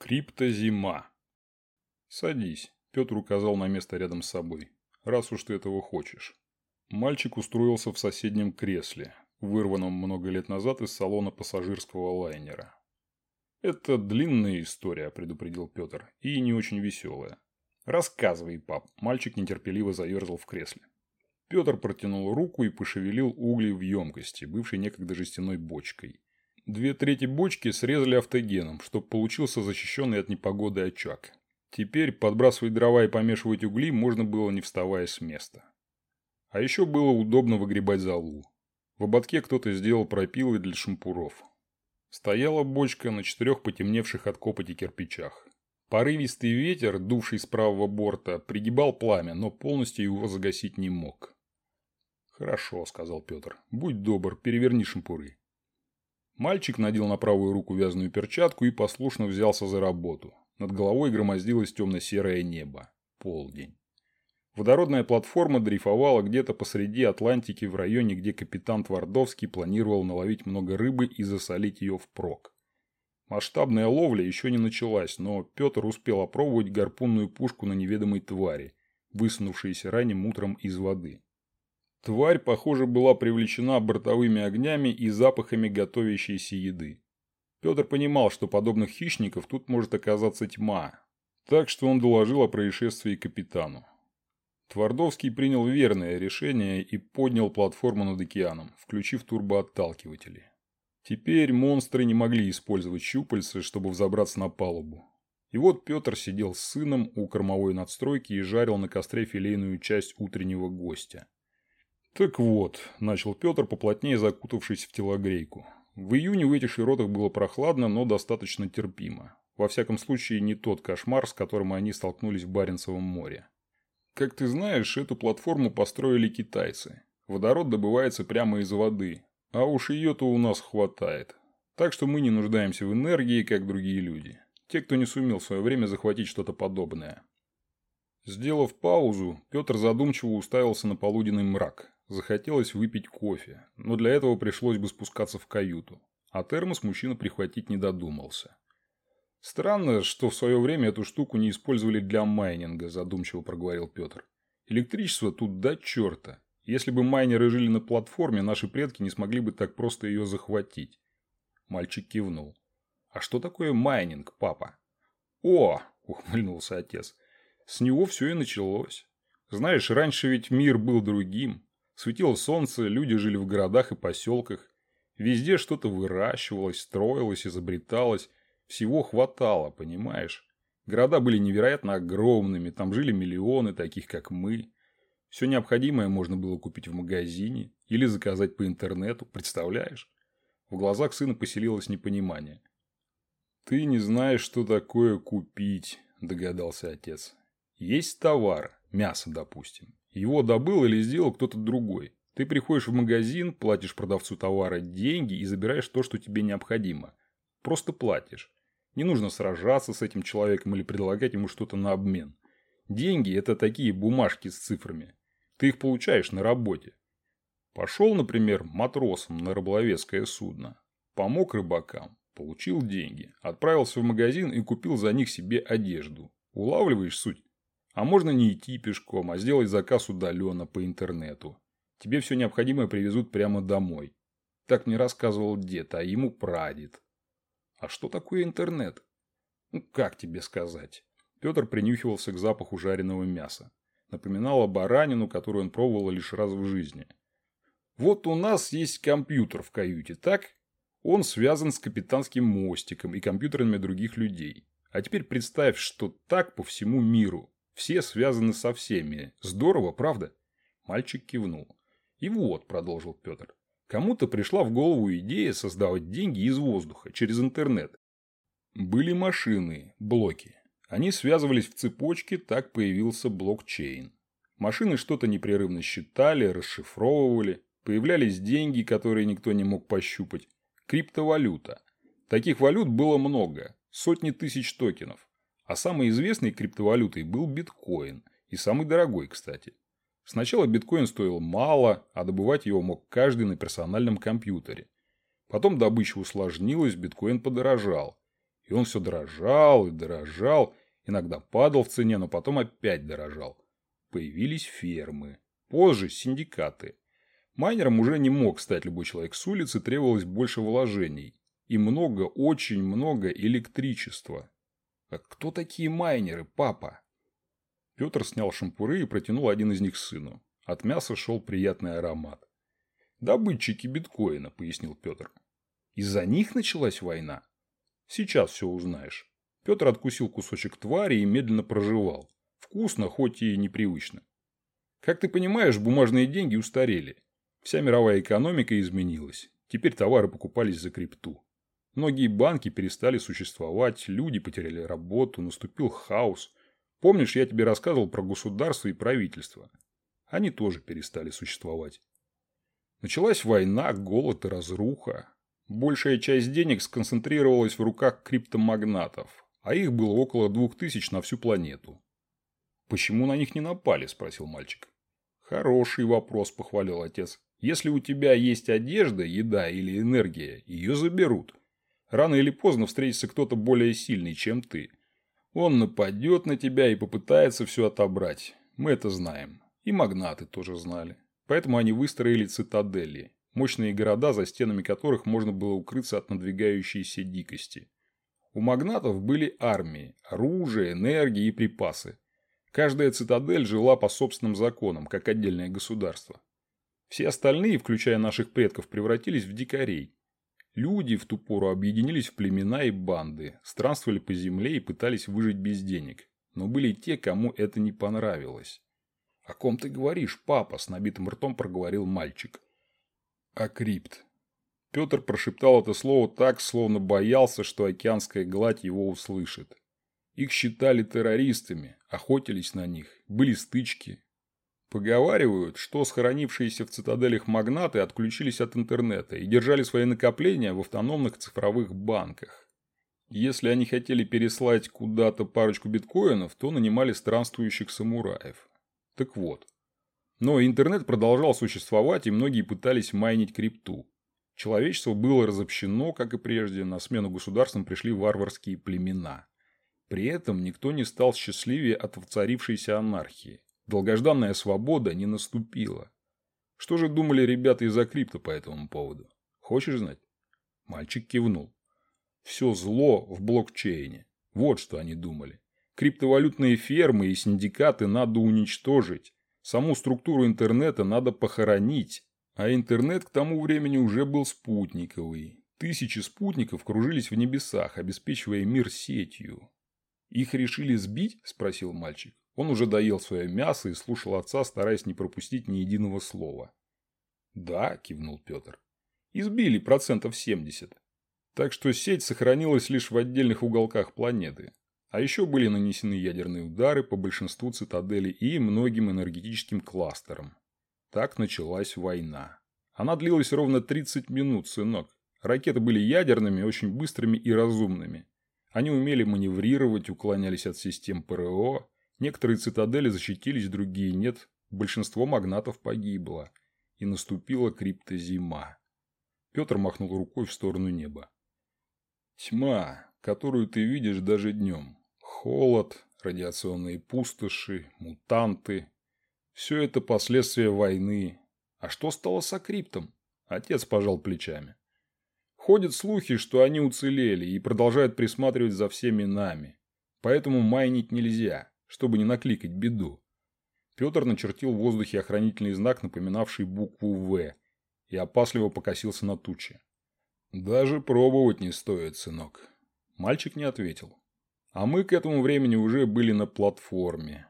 Криптозима. «Садись», – Петр указал на место рядом с собой. «Раз уж ты этого хочешь». Мальчик устроился в соседнем кресле, вырванном много лет назад из салона пассажирского лайнера. «Это длинная история», – предупредил Петр, – «и не очень веселая». «Рассказывай, пап», – мальчик нетерпеливо заерзал в кресле. Петр протянул руку и пошевелил угли в емкости, бывшей некогда жестяной бочкой. Две трети бочки срезали автогеном, чтобы получился защищенный от непогоды очаг. Теперь подбрасывать дрова и помешивать угли можно было не вставая с места. А еще было удобно выгребать залу. В ободке кто-то сделал пропилы для шампуров. Стояла бочка на четырех потемневших от копоти кирпичах. Порывистый ветер, дувший с правого борта, пригибал пламя, но полностью его загасить не мог. «Хорошо», — сказал Петр. «Будь добр, переверни шампуры». Мальчик надел на правую руку вязаную перчатку и послушно взялся за работу. Над головой громоздилось темно-серое небо. Полдень. Водородная платформа дрейфовала где-то посреди Атлантики в районе, где капитан Твардовский планировал наловить много рыбы и засолить ее впрок. Масштабная ловля еще не началась, но Петр успел опробовать гарпунную пушку на неведомой твари, высунувшейся ранним утром из воды. Тварь, похоже, была привлечена бортовыми огнями и запахами готовящейся еды. Петр понимал, что подобных хищников тут может оказаться тьма, так что он доложил о происшествии капитану. Твардовский принял верное решение и поднял платформу над океаном, включив турбоотталкиватели. Теперь монстры не могли использовать щупальца, чтобы взобраться на палубу. И вот Петр сидел с сыном у кормовой надстройки и жарил на костре филейную часть утреннего гостя. «Так вот», – начал Петр, поплотнее закутавшись в телогрейку. В июне в этих широтах было прохладно, но достаточно терпимо. Во всяком случае, не тот кошмар, с которым они столкнулись в Баренцевом море. Как ты знаешь, эту платформу построили китайцы. Водород добывается прямо из воды, а уж ее-то у нас хватает. Так что мы не нуждаемся в энергии, как другие люди. Те, кто не сумел в свое время захватить что-то подобное. Сделав паузу, Петр задумчиво уставился на полуденный мрак, Захотелось выпить кофе, но для этого пришлось бы спускаться в каюту. А термос мужчина прихватить не додумался. «Странно, что в свое время эту штуку не использовали для майнинга», – задумчиво проговорил Петр. «Электричество тут до черта. Если бы майнеры жили на платформе, наши предки не смогли бы так просто ее захватить». Мальчик кивнул. «А что такое майнинг, папа?» «О!» – ухмыльнулся отец. «С него все и началось. Знаешь, раньше ведь мир был другим. Светило солнце, люди жили в городах и поселках. Везде что-то выращивалось, строилось, изобреталось. Всего хватало, понимаешь? Города были невероятно огромными, там жили миллионы, таких как мы. Все необходимое можно было купить в магазине или заказать по интернету, представляешь? В глазах сына поселилось непонимание. «Ты не знаешь, что такое купить», – догадался отец. «Есть товар, мясо, допустим. Его добыл или сделал кто-то другой. Ты приходишь в магазин, платишь продавцу товара деньги и забираешь то, что тебе необходимо. Просто платишь. Не нужно сражаться с этим человеком или предлагать ему что-то на обмен. Деньги – это такие бумажки с цифрами. Ты их получаешь на работе. Пошел, например, матросом на рыболовецкое судно. Помог рыбакам. Получил деньги. Отправился в магазин и купил за них себе одежду. Улавливаешь суть? А можно не идти пешком, а сделать заказ удаленно по интернету. Тебе все необходимое привезут прямо домой. Так мне рассказывал дед, а ему прадед. А что такое интернет? Ну, как тебе сказать? Петр принюхивался к запаху жареного мяса. Напоминало баранину, которую он пробовал лишь раз в жизни. Вот у нас есть компьютер в каюте, так? Он связан с капитанским мостиком и компьютерами других людей. А теперь представь, что так по всему миру. Все связаны со всеми. Здорово, правда? Мальчик кивнул. И вот, продолжил Петр, кому-то пришла в голову идея создавать деньги из воздуха через интернет. Были машины, блоки. Они связывались в цепочке, так появился блокчейн. Машины что-то непрерывно считали, расшифровывали. Появлялись деньги, которые никто не мог пощупать. Криптовалюта. Таких валют было много. Сотни тысяч токенов. А самой известной криптовалютой был биткоин. И самый дорогой, кстати. Сначала биткоин стоил мало, а добывать его мог каждый на персональном компьютере. Потом добыча усложнилась, биткоин подорожал. И он все дорожал и дорожал, иногда падал в цене, но потом опять дорожал. Появились фермы, позже синдикаты. Майнером уже не мог стать любой человек с улицы, требовалось больше вложений. И много, очень много электричества. А кто такие майнеры, папа? Петр снял шампуры и протянул один из них сыну. От мяса шел приятный аромат. «Добытчики биткоина», — пояснил Петр. «Из-за них началась война?» «Сейчас все узнаешь». Петр откусил кусочек твари и медленно проживал. Вкусно, хоть и непривычно. Как ты понимаешь, бумажные деньги устарели. Вся мировая экономика изменилась. Теперь товары покупались за крипту. Многие банки перестали существовать, люди потеряли работу, наступил хаос. Помнишь, я тебе рассказывал про государство и правительство? Они тоже перестали существовать. Началась война, голод и разруха. Большая часть денег сконцентрировалась в руках криптомагнатов, а их было около двух тысяч на всю планету. «Почему на них не напали?» – спросил мальчик. «Хороший вопрос», – похвалил отец. «Если у тебя есть одежда, еда или энергия, ее заберут. Рано или поздно встретится кто-то более сильный, чем ты. Он нападет на тебя и попытается все отобрать. Мы это знаем. И магнаты тоже знали. Поэтому они выстроили цитадели. Мощные города, за стенами которых можно было укрыться от надвигающейся дикости. У магнатов были армии, оружие, энергия и припасы. Каждая цитадель жила по собственным законам, как отдельное государство. Все остальные, включая наших предков, превратились в дикарей. Люди в ту пору объединились в племена и банды, странствовали по земле и пытались выжить без денег. Но были те, кому это не понравилось. «О ком ты говоришь, папа?» – с набитым ртом проговорил мальчик. «О крипт». Петр прошептал это слово так, словно боялся, что океанская гладь его услышит. Их считали террористами, охотились на них, были стычки. Поговаривают, что схоронившиеся в цитаделях магнаты отключились от интернета и держали свои накопления в автономных цифровых банках. Если они хотели переслать куда-то парочку биткоинов, то нанимали странствующих самураев. Так вот. Но интернет продолжал существовать, и многие пытались майнить крипту. Человечество было разобщено, как и прежде, на смену государствам пришли варварские племена. При этом никто не стал счастливее от воцарившейся анархии. Долгожданная свобода не наступила. Что же думали ребята из Акрипта по этому поводу? Хочешь знать? Мальчик кивнул. Все зло в блокчейне. Вот что они думали. Криптовалютные фермы и синдикаты надо уничтожить. Саму структуру интернета надо похоронить. А интернет к тому времени уже был спутниковый. Тысячи спутников кружились в небесах, обеспечивая мир сетью. «Их решили сбить?» – спросил мальчик. Он уже доел свое мясо и слушал отца, стараясь не пропустить ни единого слова. «Да», – кивнул Петр. «Избили процентов 70. Так что сеть сохранилась лишь в отдельных уголках планеты. А еще были нанесены ядерные удары по большинству цитаделей и многим энергетическим кластерам. Так началась война. Она длилась ровно 30 минут, сынок. Ракеты были ядерными, очень быстрыми и разумными. Они умели маневрировать, уклонялись от систем ПРО. Некоторые цитадели защитились, другие нет. Большинство магнатов погибло. И наступила криптозима. Петр махнул рукой в сторону неба. Тьма, которую ты видишь даже днем. Холод, радиационные пустоши, мутанты. Все это последствия войны. А что стало с Акриптом? Отец пожал плечами. Ходят слухи, что они уцелели и продолжают присматривать за всеми нами. Поэтому майнить нельзя, чтобы не накликать беду. Петр начертил в воздухе охранительный знак, напоминавший букву «В», и опасливо покосился на тучи. «Даже пробовать не стоит, сынок». Мальчик не ответил. А мы к этому времени уже были на платформе.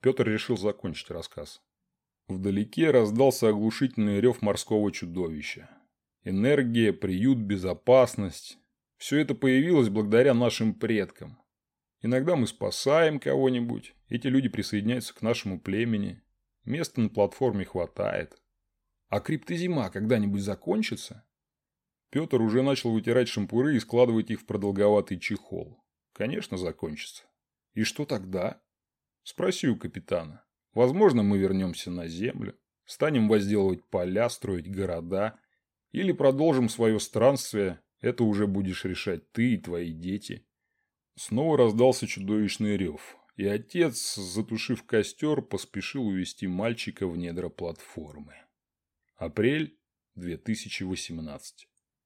Петр решил закончить рассказ. Вдалеке раздался оглушительный рев морского чудовища. Энергия, приют, безопасность. Все это появилось благодаря нашим предкам. Иногда мы спасаем кого-нибудь, эти люди присоединяются к нашему племени. Места на платформе хватает. А криптозима когда-нибудь закончится? Петр уже начал вытирать шампуры и складывать их в продолговатый чехол. Конечно, закончится. И что тогда? Спроси у капитана. Возможно, мы вернемся на землю, станем возделывать поля, строить города. Или продолжим свое странствие. Это уже будешь решать ты и твои дети. Снова раздался чудовищный рев, и отец, затушив костер, поспешил увести мальчика в недра платформы. Апрель 2018